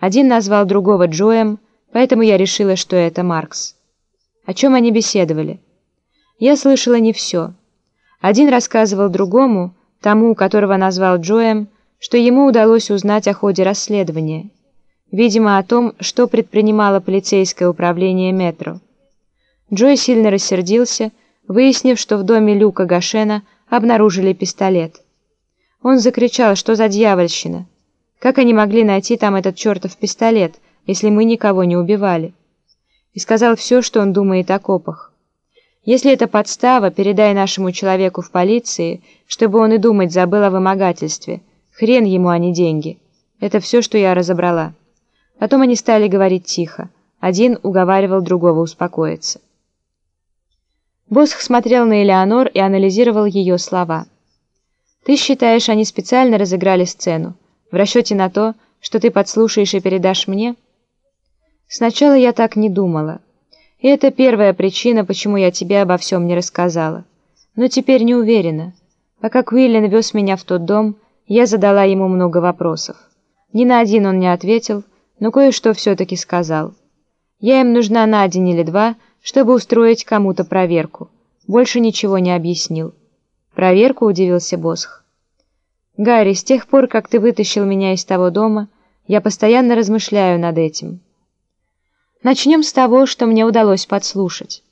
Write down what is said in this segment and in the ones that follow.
Один назвал другого Джоем, поэтому я решила, что это Маркс. О чем они беседовали? Я слышала не все. Один рассказывал другому, тому, которого назвал Джоем, что ему удалось узнать о ходе расследования. Видимо, о том, что предпринимало полицейское управление метро. Джой сильно рассердился, выяснив, что в доме Люка Гашена обнаружили пистолет. Он закричал, что за дьявольщина. Как они могли найти там этот чертов пистолет, если мы никого не убивали? И сказал все, что он думает о копах. Если это подстава, передай нашему человеку в полиции, чтобы он и думать забыл о вымогательстве. Хрен ему, а не деньги. Это все, что я разобрала. Потом они стали говорить тихо. Один уговаривал другого успокоиться. Босх смотрел на Элеонор и анализировал ее слова. «Ты считаешь, они специально разыграли сцену, в расчете на то, что ты подслушаешь и передашь мне?» «Сначала я так не думала. И это первая причина, почему я тебе обо всем не рассказала. Но теперь не уверена. Пока Куиллен вез меня в тот дом, я задала ему много вопросов. Ни на один он не ответил, но кое-что все-таки сказал. Я им нужна на день или два, чтобы устроить кому-то проверку. Больше ничего не объяснил. «Проверку?» — удивился Босх. «Гарри, с тех пор, как ты вытащил меня из того дома, я постоянно размышляю над этим». Начнем с того, что мне удалось подслушать.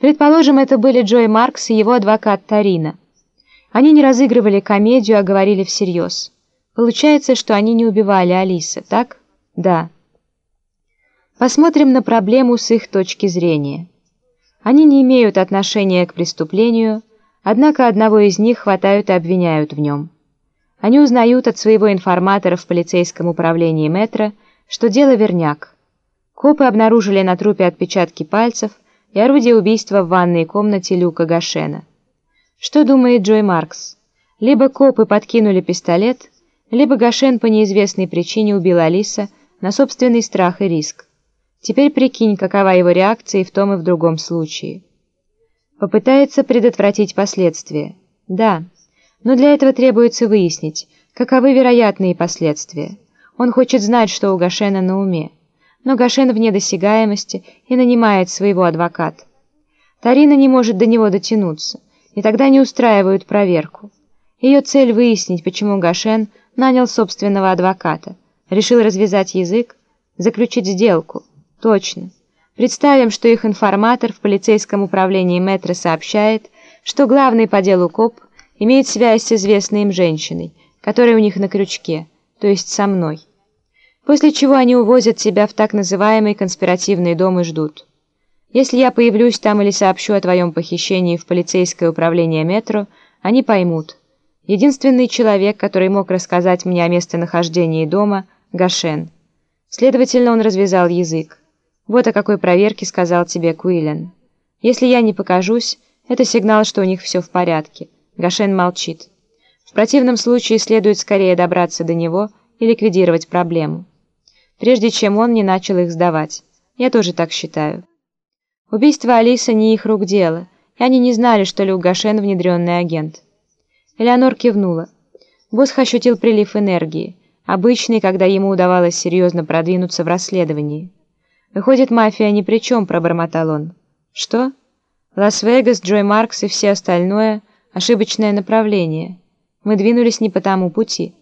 Предположим, это были Джой Маркс и его адвокат Тарина. Они не разыгрывали комедию, а говорили всерьез. Получается, что они не убивали Алиса, так? Да. Посмотрим на проблему с их точки зрения. Они не имеют отношения к преступлению, однако одного из них хватают и обвиняют в нем. Они узнают от своего информатора в полицейском управлении метро, что дело верняк. Копы обнаружили на трупе отпечатки пальцев и орудие убийства в ванной комнате Люка Гашена. Что думает Джой Маркс? Либо копы подкинули пистолет, либо Гашен по неизвестной причине убил Алиса на собственный страх и риск. Теперь прикинь, какова его реакция и в том и в другом случае. Попытается предотвратить последствия. Да, но для этого требуется выяснить, каковы вероятные последствия. Он хочет знать, что у Гашена на уме но Гашен вне досягаемости и нанимает своего адвоката. Тарина не может до него дотянуться, и тогда не устраивают проверку. Ее цель выяснить, почему Гашен нанял собственного адвоката, решил развязать язык, заключить сделку. Точно. Представим, что их информатор в полицейском управлении метро сообщает, что главный по делу коп имеет связь с известной им женщиной, которая у них на крючке, то есть со мной после чего они увозят тебя в так называемый конспиративный дом и ждут. Если я появлюсь там или сообщу о твоем похищении в полицейское управление метро, они поймут. Единственный человек, который мог рассказать мне о местонахождении дома – Гашен. Следовательно, он развязал язык. Вот о какой проверке сказал тебе Куилен. Если я не покажусь, это сигнал, что у них все в порядке. Гашен молчит. В противном случае следует скорее добраться до него и ликвидировать проблему прежде чем он не начал их сдавать. Я тоже так считаю. Убийство Алисы не их рук дело, и они не знали, что Люк Гашен внедренный агент. Элеонор кивнула. Босх ощутил прилив энергии, обычный, когда ему удавалось серьезно продвинуться в расследовании. «Выходит, мафия ни при чем», — пробормотал он. «Что?» «Лас-Вегас, Джой Маркс и все остальное — ошибочное направление. Мы двинулись не по тому пути.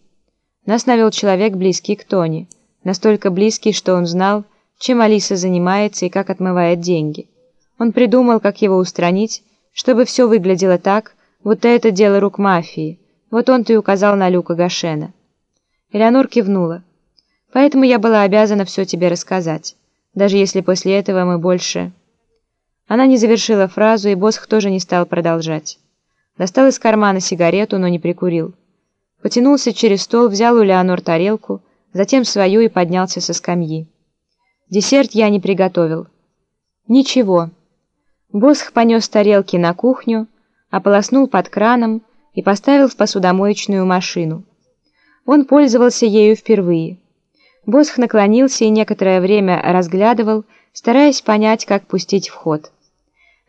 Нас навел человек, близкий к Тони» настолько близкий, что он знал, чем Алиса занимается и как отмывает деньги. Он придумал, как его устранить, чтобы все выглядело так, будто это дело рук мафии. Вот он-то и указал на Люка Гашена. Элеонор кивнула. «Поэтому я была обязана все тебе рассказать, даже если после этого мы больше...» Она не завершила фразу, и Босх тоже не стал продолжать. Достал из кармана сигарету, но не прикурил. Потянулся через стол, взял у Леонор тарелку, затем свою и поднялся со скамьи. Десерт я не приготовил. Ничего. Босх понес тарелки на кухню, ополоснул под краном и поставил в посудомоечную машину. Он пользовался ею впервые. Босх наклонился и некоторое время разглядывал, стараясь понять, как пустить в ход.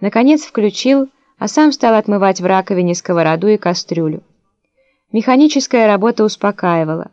Наконец включил, а сам стал отмывать в раковине сковороду и кастрюлю. Механическая работа успокаивала.